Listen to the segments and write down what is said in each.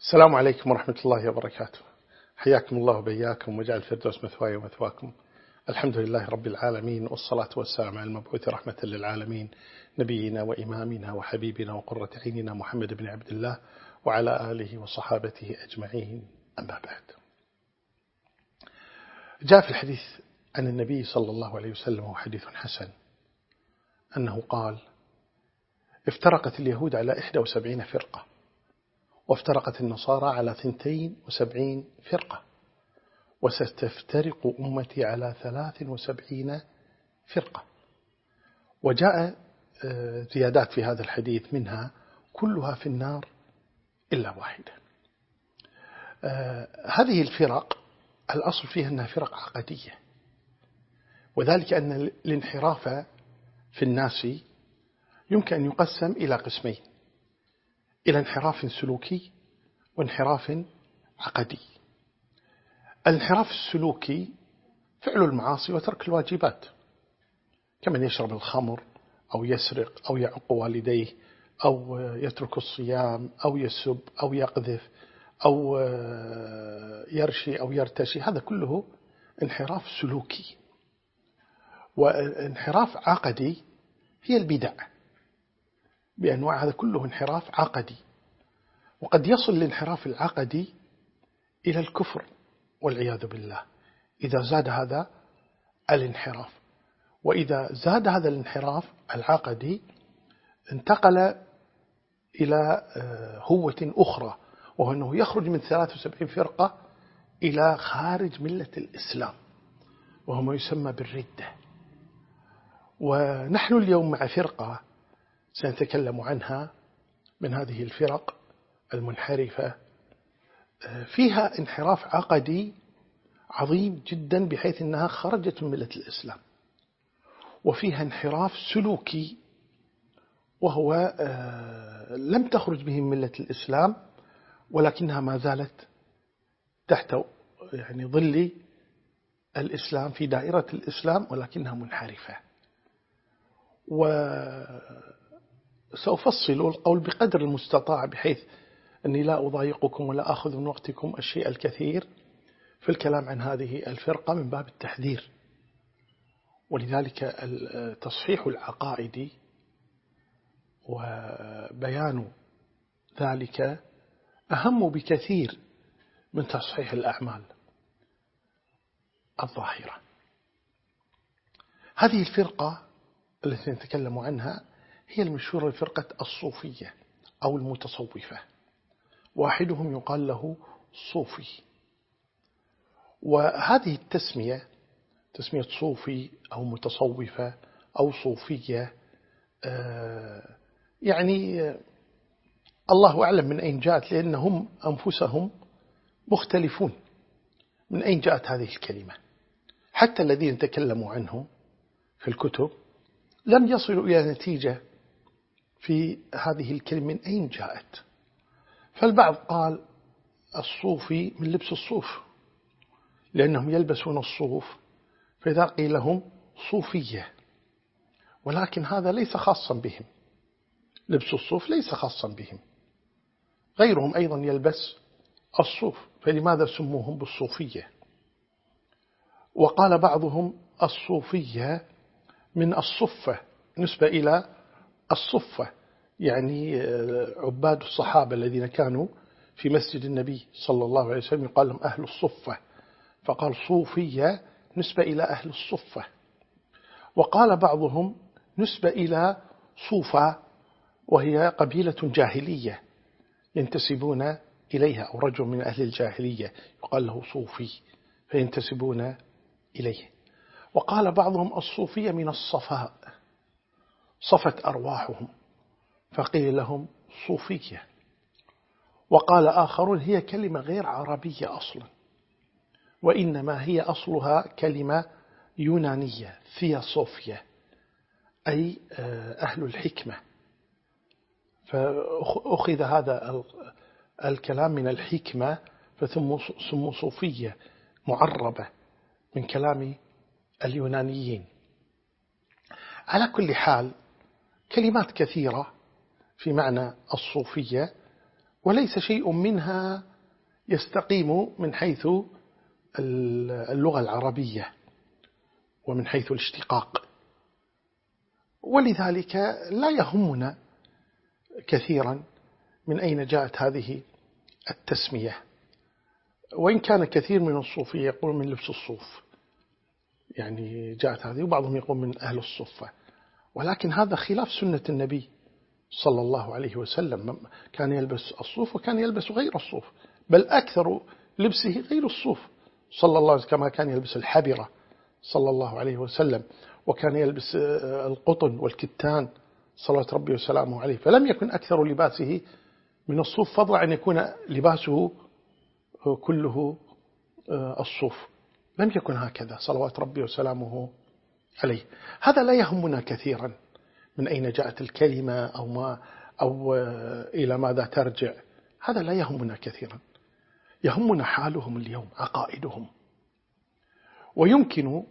السلام عليكم ورحمة الله وبركاته. حياكم الله وبياكم وجعل الفردوس مثواي ومثواكم. الحمد لله رب العالمين والصلاة والسلام على المبعوث رحمة للعالمين نبينا وإمامنا وحبيبنا وقرة عيننا محمد بن عبد الله وعلى آله وصحابته أجمعين. أما بعد. جاء في الحديث عن النبي صلى الله عليه وسلم وحديث حسن أنه قال افترقت اليهود على 71 فرقة. وافترقت النصارى على ثنتين وسبعين فرقة. وستفترق أمتي على ثلاث وسبعين فرقة. وجاء آه، زيادات في هذا الحديث منها كلها في النار إلا واحدة. آه، هذه الفرق الأصل فيها أنها فرق عقدية. وذلك أن الانحراف في الناس يمكن أن يقسم إلى قسمين. إلى انحراف سلوكي وانحراف عقدي. الانحراف السلوكي فعل المعاصي وترك الواجبات كمن يشرب الخمر أو يسرق أو يعق والديه أو يترك الصيام أو يسب أو يقذف أو يرشي أو يرتشي هذا كله انحراف سلوكي. وانحراف عقدي هي البدع. بأنواع هذا كله انحراف عقدي. وقد يصل الانحراف العقدي إلى الكفر والعياذ بالله. إذا زاد هذا الانحراف. وإذا زاد هذا الانحراف العقدي انتقل إلى آه، هوة أخرى وهو أنه يخرج من 73 فرقة إلى خارج ملة الإسلام وهو ما يسمى بالردة. ونحن اليوم مع فرقة سنتكلم عنها من هذه الفرق المنحرفة. فيها انحراف عقدي عظيم جدا بحيث أنها خرجت من ملة الإسلام. وفيها انحراف سلوكي وهو آه، لم تخرج به من ملة الإسلام ولكنها ما زالت تحت يعني ظل الإسلام في دائرة الإسلام ولكنها منحرفة. سأفصل القول بقدر المستطاع بحيث أني لا أضايقكم ولا أخذ من وقتكم الشيء الكثير في الكلام عن هذه الفرقة من باب التحذير. ولذلك تصحيح العقائد وبيان ذلك أهم بكثير من تصحيح الأعمال الظاهرة. هذه الفرقة التي نتكلم عنها هي المشهورة بفرقة الصوفية أو المتصوفة. واحدهم يقال له صوفي. وهذه التسمية تسمية صوفي أو متصوفة أو صوفية آه، يعني آه، الله أعلم من أين جاءت لأنهم أنفسهم مختلفون من أين جاءت هذه الكلمة. حتى الذين تكلموا عنه في الكتب لم يصلوا إلى نتيجة في هذه الكلمة من أين جاءت؟ فالبعض قال الصوفي من لبس الصوف لأنهم يلبسون الصوف فإذا قيل لهم صوفية ولكن هذا ليس خاصا بهم. لبس الصوف ليس خاصا بهم. غيرهم أيضا يلبس الصوف فلماذا سموهم بالصوفية؟ وقال بعضهم الصوفية من الصفة نسبة إلى الصفة يعني آه، عباد الصحابة الذين كانوا في مسجد النبي صلى الله عليه وسلم يقال لهم أهل الصفة. فقال صوفية نسبة إلى أهل الصفة. وقال بعضهم نسبة إلى صوفة وهي قبيلة جاهلية ينتسبون إليها أو رجل من أهل الجاهلية يقال له صوفي فينتسبون إليه. وقال بعضهم الصوفية من الصفاء. صفت أرواحهم فقيل لهم صوفية. وقال آخرون هي كلمة غير عربية أصلا وإنما هي أصلها كلمة يونانية ثياسوفيا أي آه، أهل الحكمة. فأخذ هذا الكلام من الحكمة فثم صوفية معربة من كلام اليونانيين. على كل حال كلمات كثيرة في معنى الصوفية وليس شيء منها يستقيم من حيث اللغة العربية ومن حيث الاشتقاق. ولذلك لا يهمنا كثيرا من أين جاءت هذه التسمية. وإن كان كثير من الصوفية يقول من لبس الصوف يعني جاءت هذه وبعضهم يقول من أهل الصفة. ولكن هذا خلاف سنة النبي صلى الله عليه وسلم. كان يلبس الصوف وكان يلبس غير الصوف بل أكثر لبسه غير الصوف. صلى الله عليه وسلم كما كان يلبس الحبرة صلى الله عليه وسلم وكان يلبس القطن والكتان صلوات ربي وسلامه عليه. فلم يكن أكثر لباسه من الصوف فضلا أن يكون لباسه كله الصوف. لم يكن هكذا صلوات ربي وسلامه عليه. هذا لا يهمنا كثيرا من أين جاءت الكلمة أو, ما أو إلى ماذا ترجع. هذا لا يهمنا كثيرا. يهمنا حالهم اليوم عقائدهم. ويمكن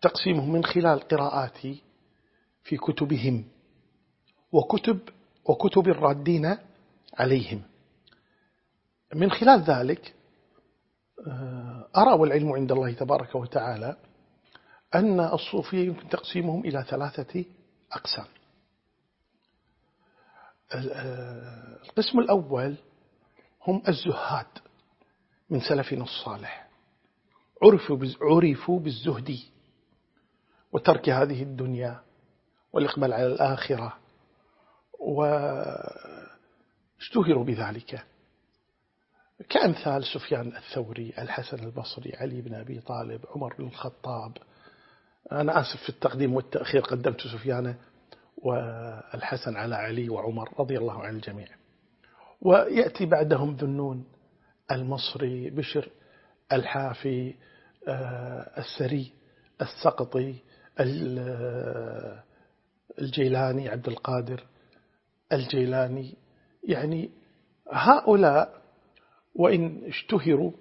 تقسيمهم من خلال قراءاتي في كتبهم وكتب وكتب الرادين عليهم. من خلال ذلك آه، أرى والعلم عند الله تبارك وتعالى أن الصوفية يمكن تقسيمهم إلى ثلاثة أقسام. القسم الأول هم الزهاد من سلفنا الصالح. عرفوا عرفوا بالزهد وترك هذه الدنيا والإقبال على الآخرة واشتهروا بذلك. كأمثال سفيان الثوري الحسن البصري علي بن أبي طالب عمر بن الخطاب أنا آسف في التقديم والتأخير قدمت سفيان والحسن على علي وعمر رضي الله عن الجميع. ويأتي بعدهم ذنون المصري بشر الحافي آه، السري السقطي الجيلاني عبد القادر الجيلاني. يعني هؤلاء وإن اشتهروا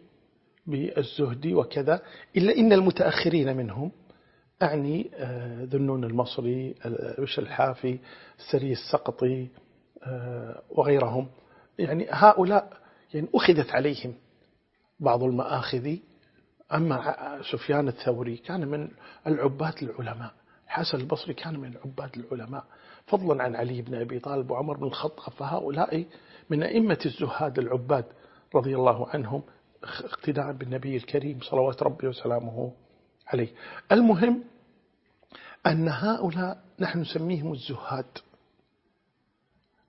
بالزهد وكذا إلا إن المتأخرين منهم أعني آه، ذنون المصري بشر الحافي السري السقطي آه، وغيرهم. يعني هؤلاء يعني أخذت عليهم بعض المآخذ. أما سفيان الثوري كان من العباد العلماء. حسن البصري كان من عباد العلماء. فضلا عن علي بن أبي طالب وعمر بن الخطاب فهؤلاء من أئمة الزهاد العباد رضي الله عنهم اقتداء بالنبي الكريم صلوات ربي وسلامه عليه. المهم أن هؤلاء نحن نسميهم الزهاد.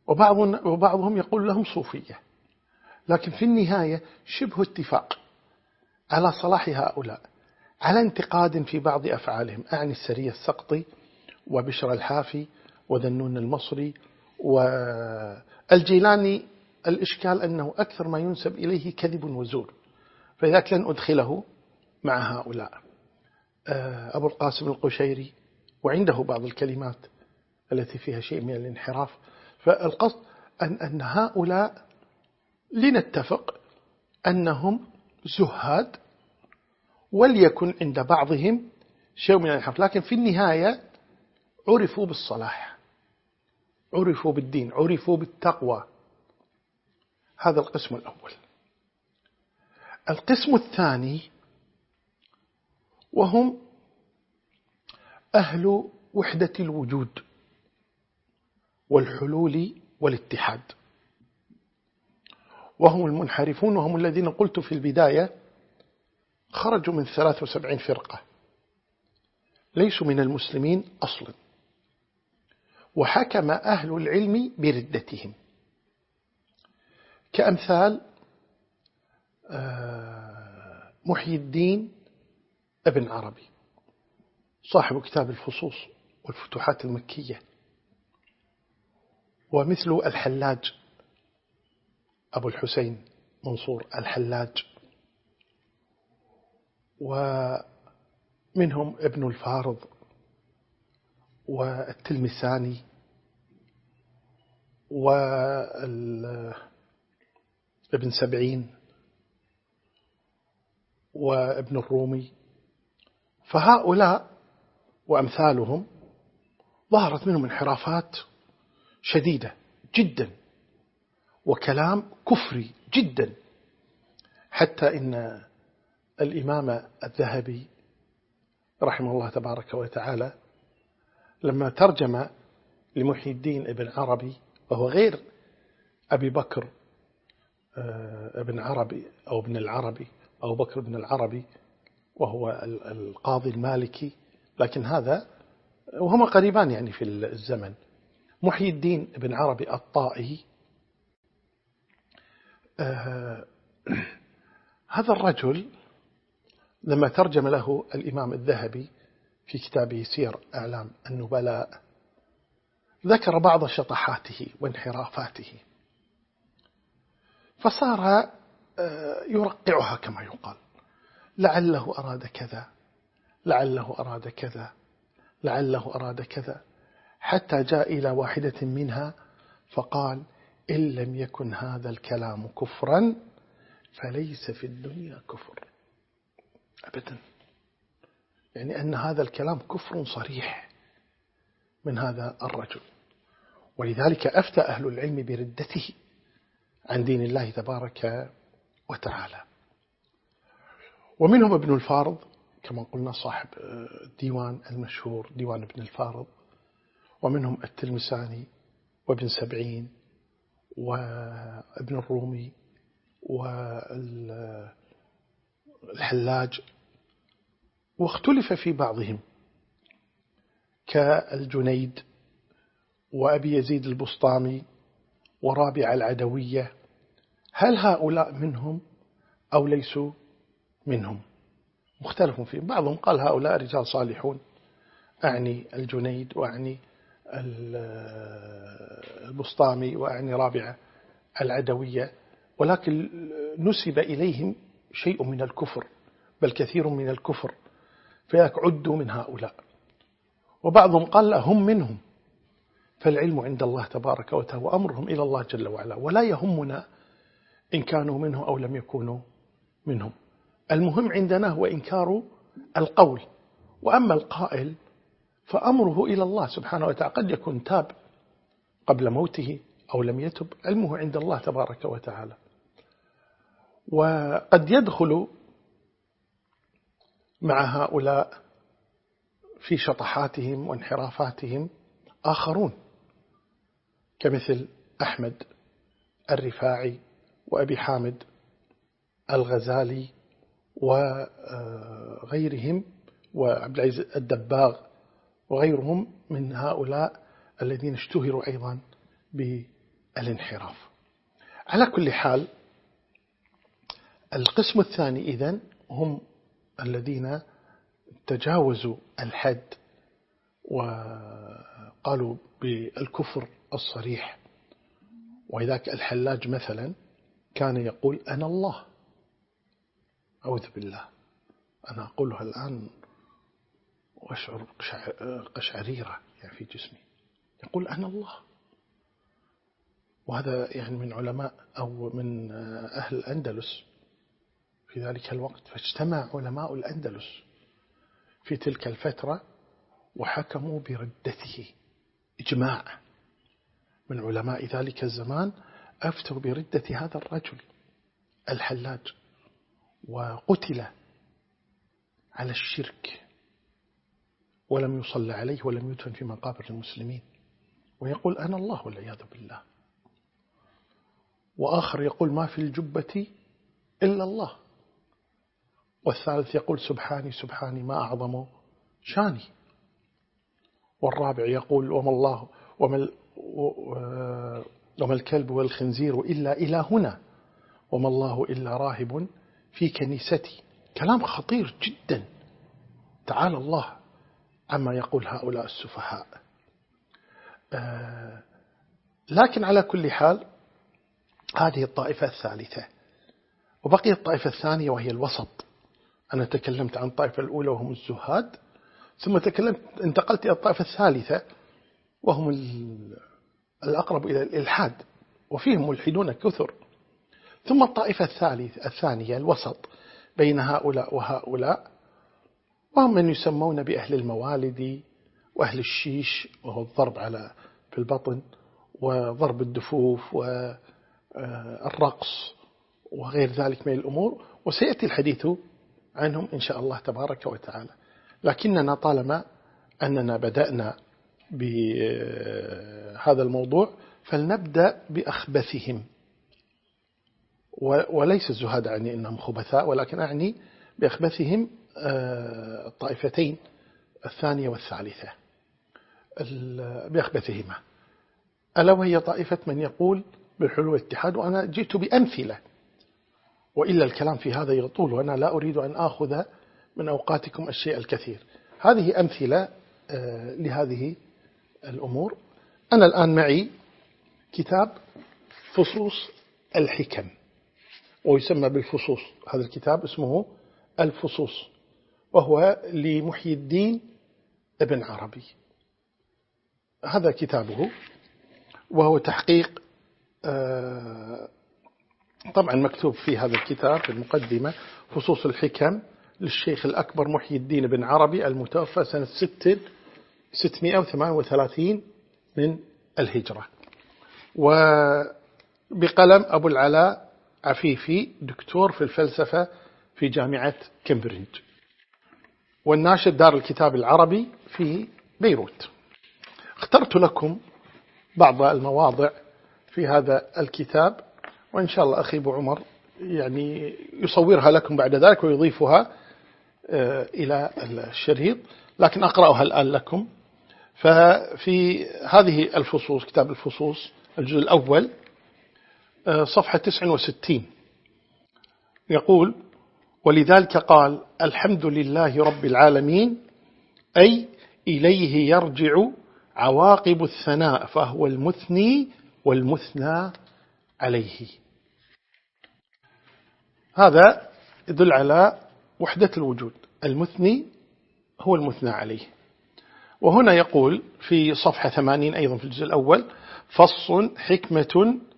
وبعض وبعضهم يقول لهم صوفية. لكن في النهاية شبه اتفاق على صلاح هؤلاء. على انتقاد في بعض أفعالهم. أعني السرية السقطي وبشر الحافي وذنون المصري والجيلاني الإشكال أنه أكثر ما ينسب إليه كذب وزور. فلذلك لن أدخله مع هؤلاء. أبو القاسم القشيري وعنده بعض الكلمات التي فيها شيء من الانحراف. فالقصد أن, أن هؤلاء لنتفق أنهم زهاد وليكن عند بعضهم شيء من الانحراف. لكن في النهاية عرفوا بالصلاح عرفوا بالدين عرفوا بالتقوى. هذا القسم الأول. القسم الثاني وهم أهل وحدة الوجود والحلول والاتحاد. وهم المنحرفون وهم الذين قلت في البداية خرجوا من 73 فرقة ليسوا من المسلمين أصلا. وحكم أهل العلم بردتهم. كأمثال آه، محيي الدين ابن عربي. صاحب كتاب الفصوص والفتوحات المكية. ومثل الحلاج أبو الحسين منصور الحلاج. ومنهم ابن الفارض والتلمساني وابن سبعين وابن الرومي. فهؤلاء وأمثالهم ظهرت منهم انحرافات شديدة جدا وكلام كفري جدا. حتى إن الإمام الذهبي رحمه الله تبارك وتعالى لما ترجم لمحي الدين ابن عربي وهو غير أبي بكر آه، ابن عربي أو ابن العربي أو بكر بن العربي وهو القاضي المالكي لكن هذا وهما قريبان يعني في الزمن. محي الدين ابن عربي الطائي آه، هذا الرجل لما ترجم له الإمام الذهبي في كتابه سير أعلام النبلاء ذكر بعض شطحاته وانحرافاته. فصار آه، يرقعها كما يقال. لعله أراد كذا. لعله أراد كذا لعله أراد كذا. حتى جاء إلى واحدة منها فقال إن لم يكن هذا الكلام كفرا فليس في الدنيا كفر. أبدا. يعني أن هذا الكلام كفر صريح من هذا الرجل. ولذلك أفتى أهل العلم بردته عن دين الله تبارك وتعالى. ومنهم ابن الفارض كما قلنا صاحب الديوان المشهور ديوان ابن الفارض ومنهم التلمساني وابن سبعين وابن الرومي والحلاج واختلف في بعضهم كالجنيد وأبي يزيد البسطامي ورابع العدوية. هل هؤلاء منهم أو ليسوا منهم؟ مختلف فيهم بعضهم قال هؤلاء رجال صالحون. أعني الجنيد وأعني البسطامي وأعني رابعة العدوية. ولكن نسب إليهم شيء من الكفر بل كثير من الكفر. فياك عدوا من هؤلاء. وبعضهم قال هم منهم. فالعلم عند الله تبارك وتعالى وأمرهم إلى الله جل وعلا. ولا يهمنا إن كانوا منه أو لم يكونوا منهم. المهم عندنا هو إنكار القول. وأما القائل فأمره إلى الله سبحانه وتعالى. قد يكون تاب قبل موته أو لم يتب علمه عند الله تبارك وتعالى. وقد يدخل مع هؤلاء في شطحاتهم وانحرافاتهم آخرون كمثل أحمد الرفاعي وأبي حامد الغزالي وغيرهم وعبد العزيز الدباغ وغيرهم من هؤلاء الذين اشتهروا أيضا بالانحراف. على كل حال القسم الثاني إذن هم الذين تجاوزوا الحد وقالوا بالكفر الصريح. وإذاك الحلاج مثلا كان يقول أنا الله. أعوذ بالله. أنا أقولها الآن وأشعر قشعريرة يعني في جسمي. يقول أنا الله. وهذا يعني من علماء أو من أهل الأندلس. في ذلك الوقت فاجتمع علماء الأندلس في تلك الفترة وحكموا بردته. إجماع من علماء ذلك الزمان أفتوا بردة هذا الرجل الحلاج. وقتل على الشرك ولم يصلى عليه ولم يدفن في مقابر المسلمين. ويقول أنا الله والعياذ بالله. وآخر يقول ما في الجبة إلا الله. والثالث يقول سبحاني سبحاني ما أعظم شاني. والرابع يقول وما الله وما, وما الكلب والخنزير إلا إلى هنا وما الله إلا راهب في كنيستي. كلام خطير جدا. تعالى الله عما يقول هؤلاء السفهاء. آه، لكن على كل حال هذه الطائفة الثالثة. وبقي الطائفة الثانية وهي الوسط. أنا تكلمت عن الطائفة الأولى وهم الزهاد ثم تكلمت انتقلت إلى الطائفة الثالثة وهم الأقرب إلى الإلحاد. وفيهم ملحدون كثر. ثم الطائفة الثالثة الثانية الوسط بين هؤلاء وهؤلاء وهم من يسمون بأهل الموالد وأهل الشيش وهو الضرب على في البطن وضرب الدفوف آه، الرقص وغير ذلك من الأمور. وسيأتي الحديث عنهم إن شاء الله تبارك وتعالى. لكننا طالما أننا بدأنا بهذا الموضوع فلنبدأ بأخبثهم. وليس الزهاد أعني أنهم خبثاء ولكن أعني بأخبثهم آه، الطائفتين الثانية والثالثة بأخبثهما. ألا وهي طائفة من يقول بالحلول والاتحاد وأنا جئت بأمثلة وإلا الكلام في هذا يطول وأنا لا أريد أن آخذ من أوقاتكم الشيء الكثير. هذه أمثلة آه، لهذه الأمور. أنا الآن معي كتاب فصوص الحكم. ويسمى بالفصوص. هذا الكتاب اسمه الفصوص وهو لمحيي الدين ابن عربي. هذا كتابه وهو تحقيق آه، طبعا مكتوب في هذا الكتاب في المقدمة فصوص الحكم للشيخ الأكبر محيي الدين بن عربي المتوفى سنة 638 من الهجرة. وبقلم أبو العلاء عفيفي دكتور في الفلسفة في جامعة كامبريدج. والناشد دار الكتاب العربي في بيروت. اخترت لكم بعض المواضع في هذا الكتاب وإن شاء الله أخي أبو عمر يعني يصورها لكم بعد ذلك ويضيفها آه، إلى الشريط لكن أقرأها الآن لكم. ففي هذه الفصوص كتاب الفصوص الجزء الأول صفحة 69 يقول ولذلك قال الحمد لله رب العالمين أي إليه يرجع عواقب الثناء فهو المثني والمثنى عليه. هذا يدل على وحدة الوجود. المثني هو المثنى عليه. وهنا يقول في صفحة 80 أيضا في الجزء الأول فص حكمة آه،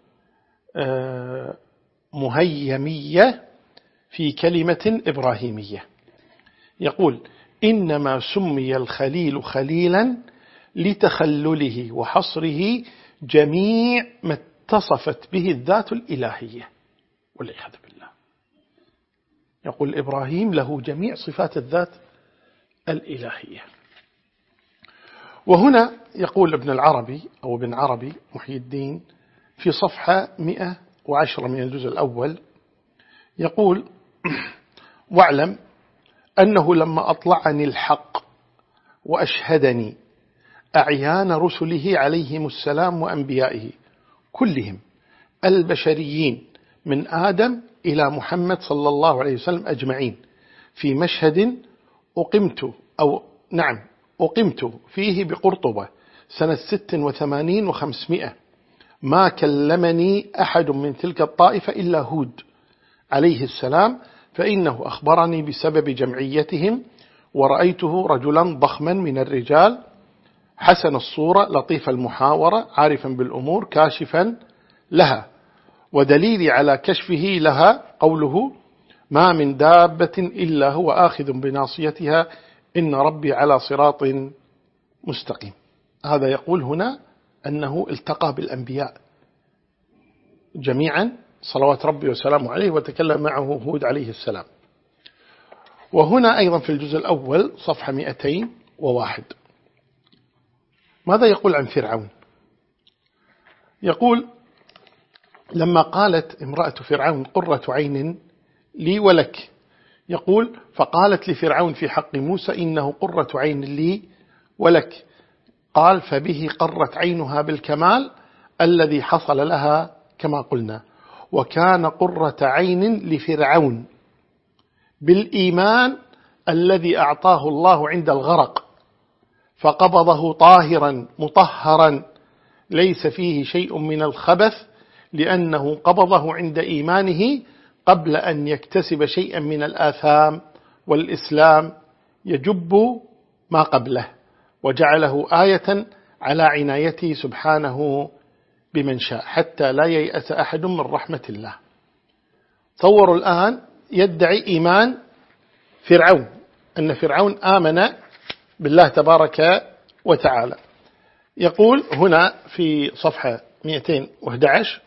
مهيمية في كلمة إبراهيمية. يقول إنما سمي الخليل خليلا لتخلله وحصره جميع ما اتصفت به الذات الإلهية. والعياذ بالله. يقول إبراهيم له جميع صفات الذات الإلهية. وهنا يقول ابن العربي أو ابن عربي محي الدين في صفحة 110 من الجزء الأول يقول واعلم أنه لما أطلعني الحق وأشهدني أعيان رسله عليهم السلام وأنبيائه كلهم البشريين من آدم إلى محمد صلى الله عليه وسلم أجمعين في مشهد أقمت أو نعم أقمت فيه بقرطبة سنة ست وثمانين وخمسمائة ما كلمني أحد من تلك الطائفة إلا هود عليه السلام فإنه أخبرني بسبب جمعيتهم ورأيته رجلا ضخما من الرجال حسن الصورة لطيف المحاورة عارفا بالأمور كاشفا لها ودليل على كشفه لها قوله ما من دابة إلا هو آخذ بناصيتها إن ربي على صراط مستقيم. هذا يقول هنا أنه التقى بالأنبياء جميعا صلوات ربي وسلامه عليه وتكلم معه هود عليه السلام. وهنا أيضا في الجزء الأول صفحة 201 ماذا يقول عن فرعون؟ يقول لما قالت امرأة فرعون قرة عين لي ولك يقول فقالت لفرعون في حق موسى إنه قرة عين لي ولك. قال فبه قرت عينها بالكمال الذي حصل لها كما قلنا. وكان قرة عين لفرعون بالإيمان الذي أعطاه الله عند الغرق فقبضه طاهرا مطهرا ليس فيه شيء من الخبث لأنه قبضه عند إيمانه قبل أن يكتسب شيئا من الآثام والإسلام يجب ما قبله. وجعله آية على عنايته سبحانه بمن شاء حتى لا ييأس أحد من رحمة الله. تصوروا الآن يدعي إيمان فرعون أن فرعون آمن بالله تبارك وتعالى. يقول هنا في صفحة 211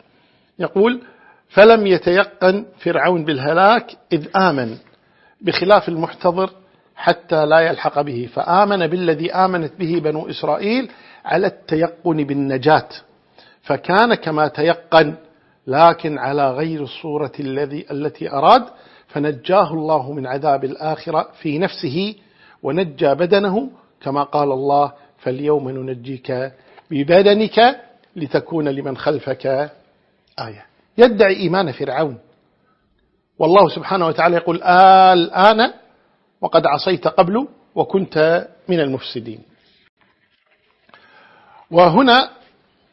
يقول فلم يتيقن فرعون بالهلاك إذ آمن بخلاف المحتضر حتى لا يلحق به. فآمن بالذي آمنت به بنو إسرائيل على التيقن بالنجاة. فكان كما تيقن لكن على غير الصورة الذي التي أراد فنجاه الله من عذاب الآخرة في نفسه ونجى بدنه كما قال الله فاليوم ننجيك ببدنك لتكون لمن خلفك آية. يدعي إيمان فرعون. والله سبحانه وتعالى يقول الآن وقد عصيت قبل وكنت من المفسدين. وهنا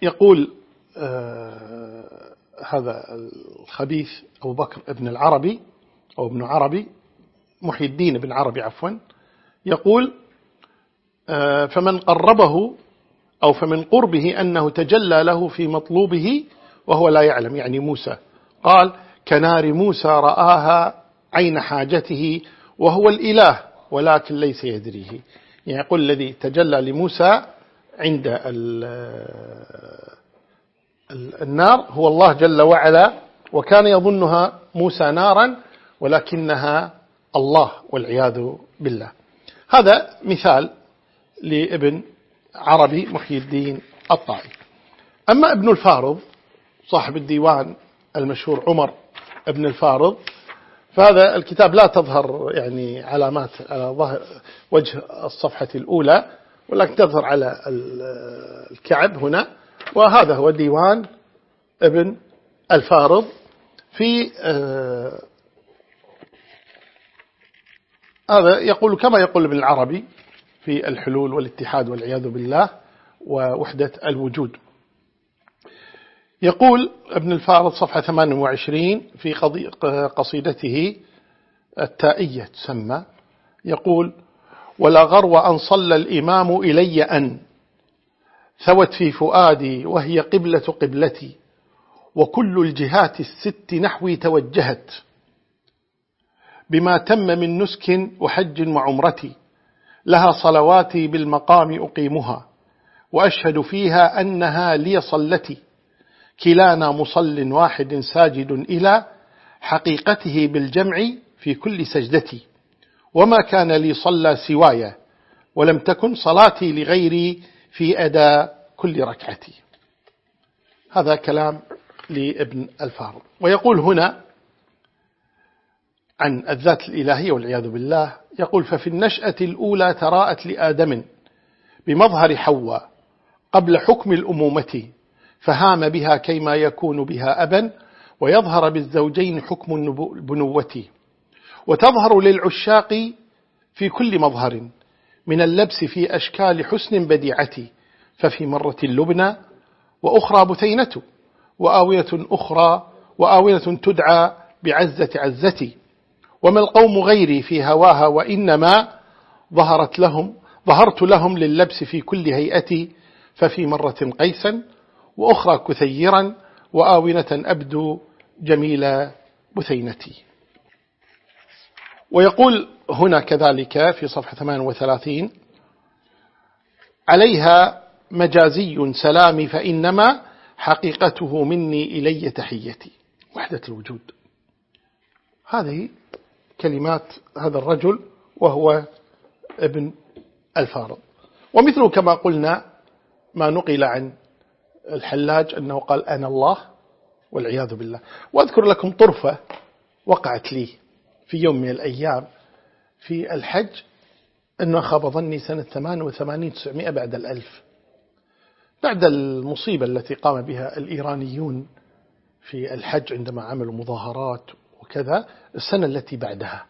يقول آه هذا الخبيث أبو بكر ابن العربي أو ابن عربي محي الدين بن عربي عفوا يقول آه فمن قربه أو فمن قربه أنه تجلى له في مطلوبه وهو لا يعلم يعني موسى. قال كنار موسى رآها عين حاجته وهو الإله ولكن ليس يدريه يعني يقول الذي تجلى لموسى عند النار هو الله جل وعلا وكان يظنها موسى نارا ولكنها الله والعياذ بالله. هذا مثال لابن عربي محي الدين الطائي. أما ابن الفارض صاحب الديوان المشهور عمر ابن الفارض فهذا الكتاب لا تظهر يعني علامات على ظهر وجه الصفحة الأولى ولكن تظهر على الكعب هنا. وهذا هو ديوان ابن الفارض في آه، هذا يقول كما يقول ابن العربي في الحلول والاتحاد والعياذ بالله ووحدة الوجود. يقول ابن الفارض صفحة 28 في قصيدته التائية تسمى يقول ولا غرو أن صلى الإمام إلي أن ثوت في فؤادي وهي قبلة قبلتي وكل الجهات الست نحوي توجهت بما تم من نسك وحج وعمرتي لها صلواتي بالمقام أقيمها وأشهد فيها أنها لي صلتي كلانا مصل واحد ساجد إلى حقيقته بالجمع في كل سجدتي وما كان لي صلى سواي ولم تكن صلاتي لغيري في أداء كل ركعتي. هذا كلام لابن الفارض ويقول هنا عن الذات الإلهية والعياذ بالله يقول ففي النشأة الأولى تراءت لآدم بمظهر حواء قبل حكم الأمومة فهام بها كيما يكون بها أبا ويظهر بالزوجين حكم البنوة وتظهر للعشاق في كل مظهر من اللبس في أشكال حسن بديعة ففي مرة اللبنى وأخرى بثينة وآوية أخرى وآوية تدعى بعزة عزتي وما القوم غيري في هواها وإنما ظهرت لهم ظهرت لهم لللبس في كل هيئتي ففي مرة قيسا وأخرى كثيرا وآونة أبدو جميل بثينتي. ويقول هنا كذلك في صفحة 38 عليها مجازي سلامي فإنما حقيقته مني إلي تحيتي. وحدة الوجود. هذه كلمات هذا الرجل وهو ابن الفارض. ومثله كما قلنا ما نقل عن الحلاج أنه قال أنا الله والعياذ بالله. وأذكر لكم طرفة وقعت لي في يوم من الأيام في الحج أنه خاب ظني سنة 88 900 بعد الألف. بعد المصيبة التي قام بها الإيرانيون في الحج عندما عملوا مظاهرات وكذا السنة التي بعدها.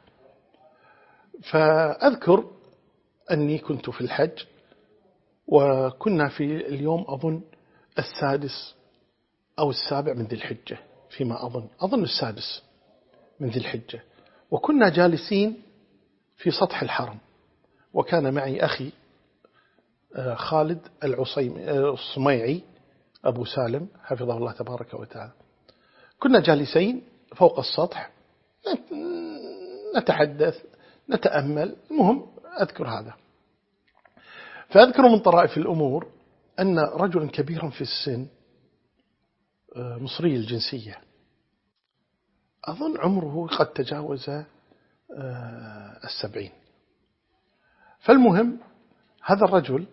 فأذكر أني كنت في الحج وكنا في اليوم أظن السادس أو السابع من ذي الحجة فيما أظن. أظن السادس من ذي الحجة. وكنا جالسين في سطح الحرم وكان معي أخي آه، خالد آه، الصميعي أبو سالم حفظه الله تبارك وتعالى. كنا جالسين فوق السطح نتحدث نتأمل. المهم أذكر هذا. فأذكر من طرائف الأمور أن رجلا كبيرا في السن آه، مصري الجنسية. أظن عمره قد تجاوز آه، السبعين. فالمهم هذا الرجل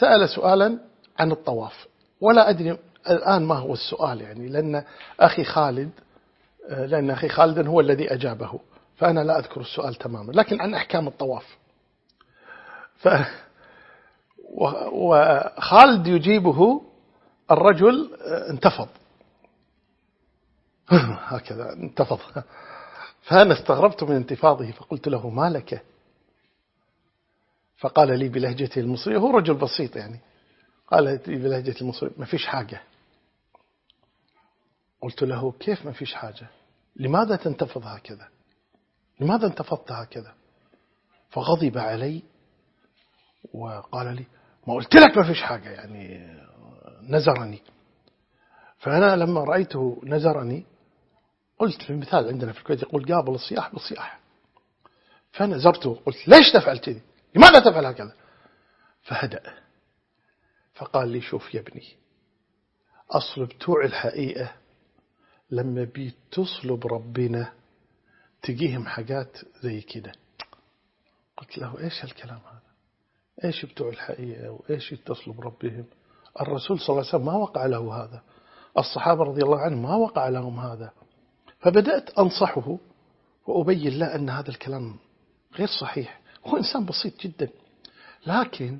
سأل سؤالا عن الطواف. ولا أدري الآن ما هو السؤال يعني لأن أخي خالد آه، لأن أخي خالد هو الذي أجابه. فأنا لا أذكر السؤال تماما لكن عن أحكام الطواف. ف وخالد يجيبه الرجل آه، انتفض. هكذا انتفض. فأنا استغربت من انتفاضه فقلت له ما لك؟ فقال لي بلهجته المصرية. هو رجل بسيط يعني. قال لي بلهجة المصرية ما فيش حاجة. قلت له كيف ما فيش حاجة؟ لماذا تنتفض هكذا؟ لماذا انتفضت هكذا؟ فغضب علي وقال لي ما قلت لك ما فيش حاجة يعني نزرني. فأنا لما رأيته نزرني قلت في مثال عندنا في الكويت يقول قابل الصياح بالصياح. فنزرته قلت ليش تفعل كذي لماذا تفعل هكذا؟ فهدأ. فقال لي شوف يا ابني أصل بتوع الحقيقة. لما بيتصلوا بربنا تجيهم حاجات زي كده. قلت له إيش هالكلام؟ إيش بتوع الحقيقة وإيش يتصلوا بربهم؟ الرسول صلى الله عليه وسلم ما وقع له هذا. الصحابة رضي الله عنهم ما وقع لهم هذا. فبدأت أنصحه وأبين له أن هذا الكلام غير صحيح. هو إنسان بسيط جدا. لكن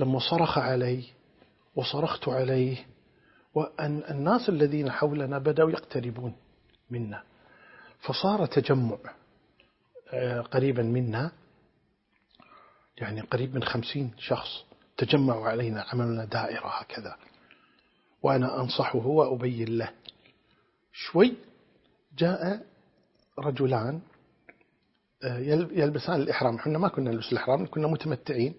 لما صرخ علي وصرخت عليه وأن الناس الذين حولنا بدأوا يقتربون منا فصار تجمع آه، قريبا منا. يعني قريب من خمسين شخص تجمعوا علينا عملنا دائرة هكذا. وأنا أنصحه وأبين له. شوي جاء رجلان آه، يلبسان الإحرام. إحنا ما كنا نلبس الإحرام كنا متمتعين.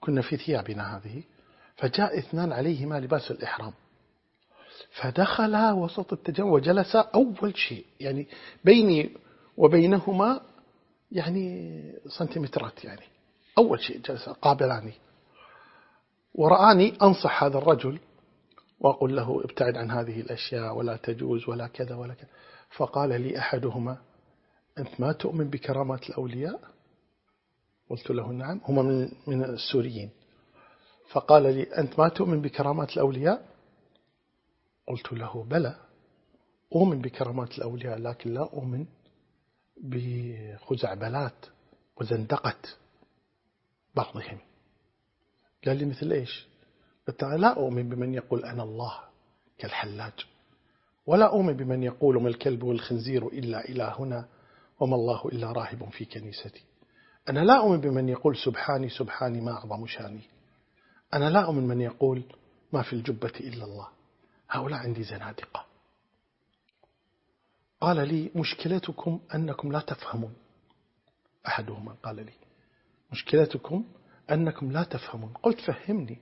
كنا في ثيابنا هذه. فجاء اثنان عليهما لباس الإحرام. فدخلا وسط التجمع وجلسا أول شيء. يعني بيني وبينهما يعني سنتيمترات يعني. أول شيء جلس قابلاني. ورآني أنصح هذا الرجل وأقول له ابتعد عن هذه الأشياء ولا تجوز ولا كذا ولا كذا. فقال لي أحدهما أنت ما تؤمن بكرامات الأولياء؟ قلت له نعم هما من, من السوريين. فقال لي أنت ما تؤمن بكرامات الأولياء؟ قلت له بلى أؤمن بكرامات الأولياء لكن لا أؤمن بخزعبلات وزندقة. بعضهم. قال لي مثل إيش؟ قلت لا أؤمن بمن يقول أنا الله كالحلاج ولا أؤمن بمن يقول ما الكلب والخنزير إلا إلهنا وما الله إلا راهب في كنيستي. أنا لا أؤمن بمن يقول سبحاني سبحاني ما أعظم شأني. أنا لا أؤمن من يقول ما في الجبة إلا الله. هؤلاء عندي زنادقة. قال لي مشكلتكم أنكم لا تفهمون. أحدهما قال لي مشكلتكم أنكم لا تفهمون. قلت فهمني.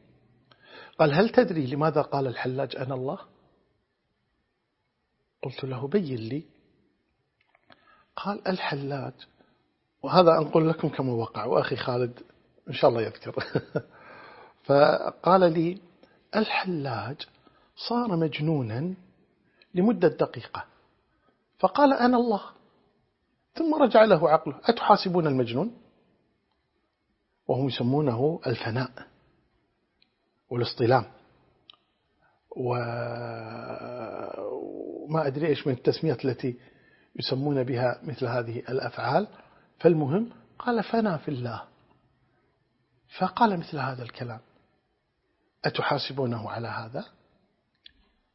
قال هل تدري لماذا قال الحلاج أنا الله؟ قلت له بين لي. قال الحلاج وهذا أنقل لكم كما وقع وأخي خالد إن شاء الله يذكر. فقال لي الحلاج صار مجنونا لمدة دقيقة. فقال أنا الله. ثم رجع له عقله أتحاسبون المجنون؟ وهم يسمونه الفناء والاصطلام. وما أدري إيش من التسميات التي يسمون بها مثل هذه الأفعال. فالمهم قال فنا في الله. فقال مثل هذا الكلام. أتحاسبونه على هذا؟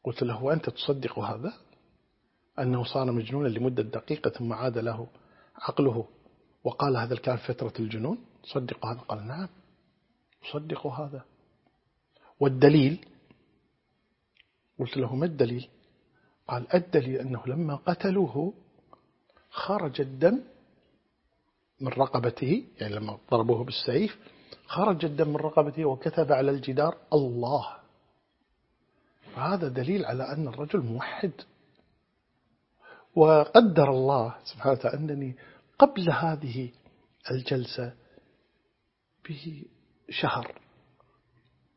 قلت له وأنت تصدق هذا؟ أنه صار مجنونا لمدة دقيقة ثم عاد له عقله وقال هذا الكلام فترة الجنون؟ تصدق هذا؟ قال نعم أصدق هذا. والدليل؟ قلت له ما الدليل؟ قال الدليل أنه لما قتلوه خرج الدم من رقبته يعني لما ضربوه بالسيف خرج الدم من رقبته وكتب على الجدار الله. فهذا دليل على أن الرجل موحد. وقدر الله سبحانه وتعالى أنني قبل هذه الجلسة به شهر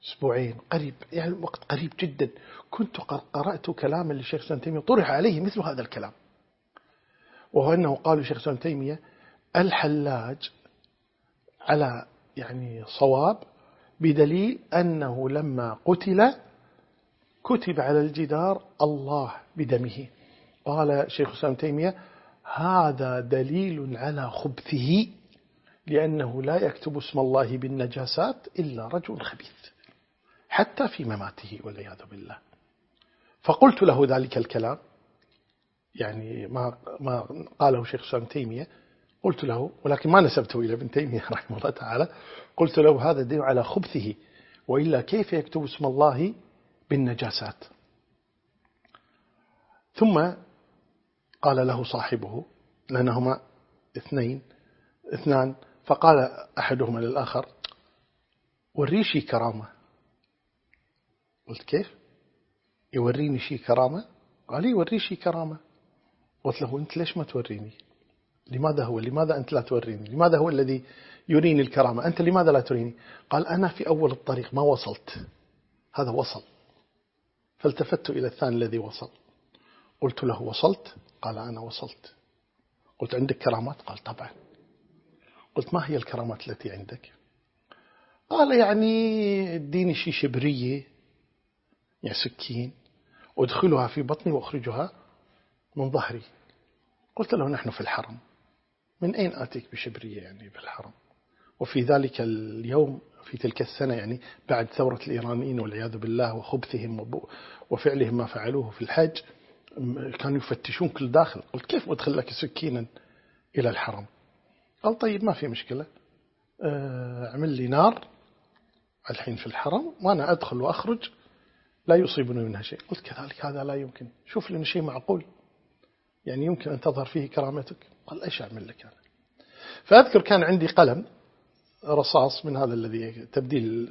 أسبوعين قريب يعني وقت قريب جدا. كنت قرأت كلاما للشيخ سنة تيمية طرح عليه مثل هذا الكلام. وهو أنه قال الشيخ سنة تيمية الحلاج على يعني صواب بدليل أنه لما قتل كتب على الجدار الله بدمه. قال شيخ الإسلام تيمية هذا دليل على خبثه. لأنه لا يكتب اسم الله بالنجاسات إلا رجل خبيث حتى في مماته والعياذ بالله. فقلت له ذلك الكلام يعني ما ما قاله شيخ الإسلام تيمية قلت له ولكن ما نسبته إلى ابن تيمية رحمه الله تعالى قلت له هذا دليل على خبثه وإلا كيف يكتب اسم الله بالنجاسات؟ ثم قال له صاحبه لأنهما اثنين اثنان فقال أحدهما للآخر وريشي كرامة. قلت كيف؟ يوريني شي كرامة. قال لي وريشي كرامة. قلت له أنت ليش ما توريني؟ لماذا هو؟ لماذا أنت لا توريني؟ لماذا هو الذي يريني الكرامة؟ أنت لماذا لا تريني قال أنا في أول الطريق ما وصلت. هذا وصل. فالتفت إلى الثاني الذي وصل. قلت له وصلت؟ قال أنا وصلت. قلت عندك كرامات؟ قال طبعا. قلت ما هي الكرامات التي عندك؟ قال يعني اديني شي شبرية يعني سكين وادخلها في بطني واخرجها من ظهري. قلت له نحن في الحرم. من أين آتيك بشبرية يعني في الحرم؟ وفي ذلك اليوم في تلك السنة يعني بعد ثورة الإيرانيين والعياذ بالله وخبثهم وفعلهم ما فعلوه في الحج كانوا يفتشون كل داخل. قلت كيف أدخل لك سكينا إلى الحرم؟ قال طيب ما في مشكلة. آه، اعمل لي نار الحين في الحرم وأنا أدخل وأخرج. لا يصيبني منها شيء. قلت كذلك هذا لا يمكن. شوف لنا شيء معقول. يعني يمكن أن تظهر فيه كرامتك. قال إيش أعمل لك أنا؟ فأذكر كان عندي قلم رصاص من هذا الذي تبديل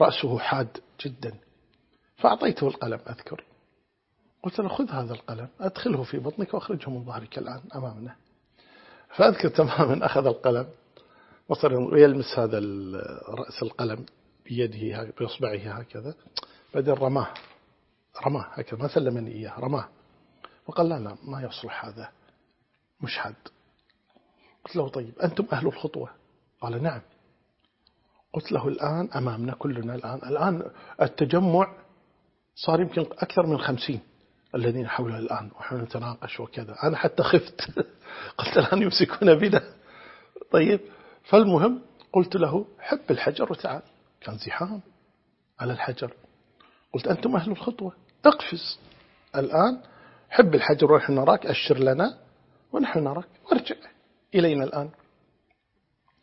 رأسه حاد جدا. فأعطيته القلم أذكر. قلت له خذ هذا القلم أدخله في بطنك وأخرجه من ظهرك الآن أمامنا. فأذكر تماما أخذ القلم وصار يلمس هذا رأس القلم بيده بإصبعه هكذا. بعدين رماه رماه هكذا ما سلمني إياه رماه. وقال لا لا ما يصلح هذا مش حد. قلت له طيب أنتم أهل الخطوة؟ قال نعم. قلت له الآن أمامنا كلنا الآن الآن التجمع صار يمكن أكثر من خمسين. الذين حولنا الآن ونحن نتناقش وكذا. أنا حتى خفت. قلت الآن يمسكون بنا. طيب فالمهم قلت له حب الحجر وتعال. كان زحام على الحجر. قلت أنتم أهل الخطوة. اقفز. الآن حب الحجر ونحن نراك أشر لنا ونحن نراك. وارجع إلينا الآن.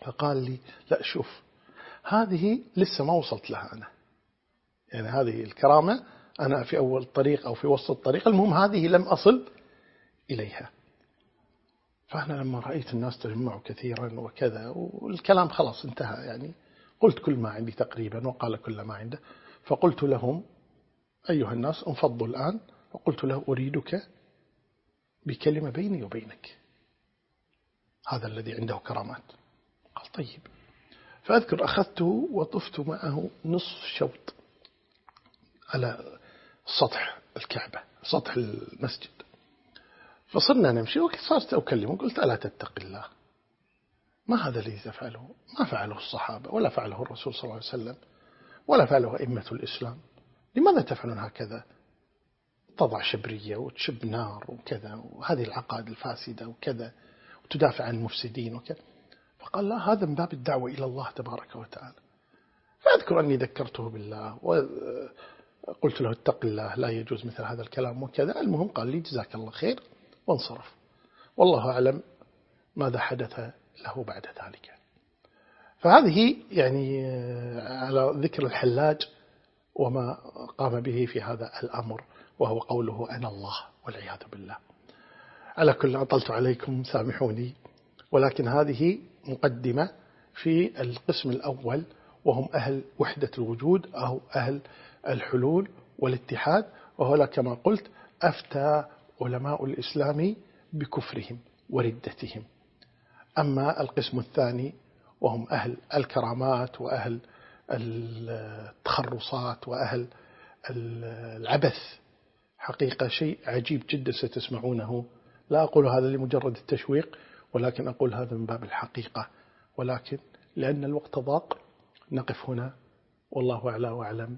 فقال لي لا شوف هذه لسه ما وصلت لها أنا. يعني هذه الكرامة أنا في أول الطريق أو في وسط الطريق. المهم هذه لم أصل إليها. فأنا لما رأيت الناس تجمعوا كثيرا وكذا والكلام خلاص انتهى يعني. قلت كل ما عندي تقريبا وقال كل ما عنده. فقلت لهم أيها الناس انفضوا الآن. وقلت له أريدك بكلمة بيني وبينك. هذا الذي عنده كرامات. قال طيب. فأذكر أخذته وطفت معه نصف شوط على سطح الكعبة سطح المسجد. فصرنا نمشي وصرت أكلمه قلت ألا تتق الله؟ ما هذا الذي تفعله؟ ما فعله الصحابة ولا فعله الرسول صلى الله عليه وسلم ولا فعله أئمة الإسلام. لماذا تفعلون هكذا؟ تضع شبرية وتشب نار وكذا وهذه العقائد الفاسدة وكذا وتدافع عن المفسدين وكذا. فقال لا هذا من باب الدعوة إلى الله تبارك وتعالى. فأذكر أني ذكرته بالله وقلت له اتق الله لا يجوز مثل هذا الكلام وكذا. المهم قال لي جزاك الله خير وانصرف. والله أعلم ماذا حدث له بعد ذلك. فهذه يعني على ذكر الحلاج وما قام به في هذا الأمر وهو قوله أنا الله والعياذ بالله. على كل أطلت عليكم سامحوني. ولكن هذه مقدمة في القسم الأول وهم أهل وحدة الوجود أو أهل الحلول والاتحاد وهو كما قلت أفتى علماء الإسلام بكفرهم وردتهم. أما القسم الثاني وهم أهل الكرامات وأهل التخرصات وأهل العبث حقيقة شيء عجيب جدا ستسمعونه. لا أقول هذا لمجرد التشويق ولكن أقول هذا من باب الحقيقة. ولكن لأن الوقت ضاق نقف هنا. والله أعلى وأعلم.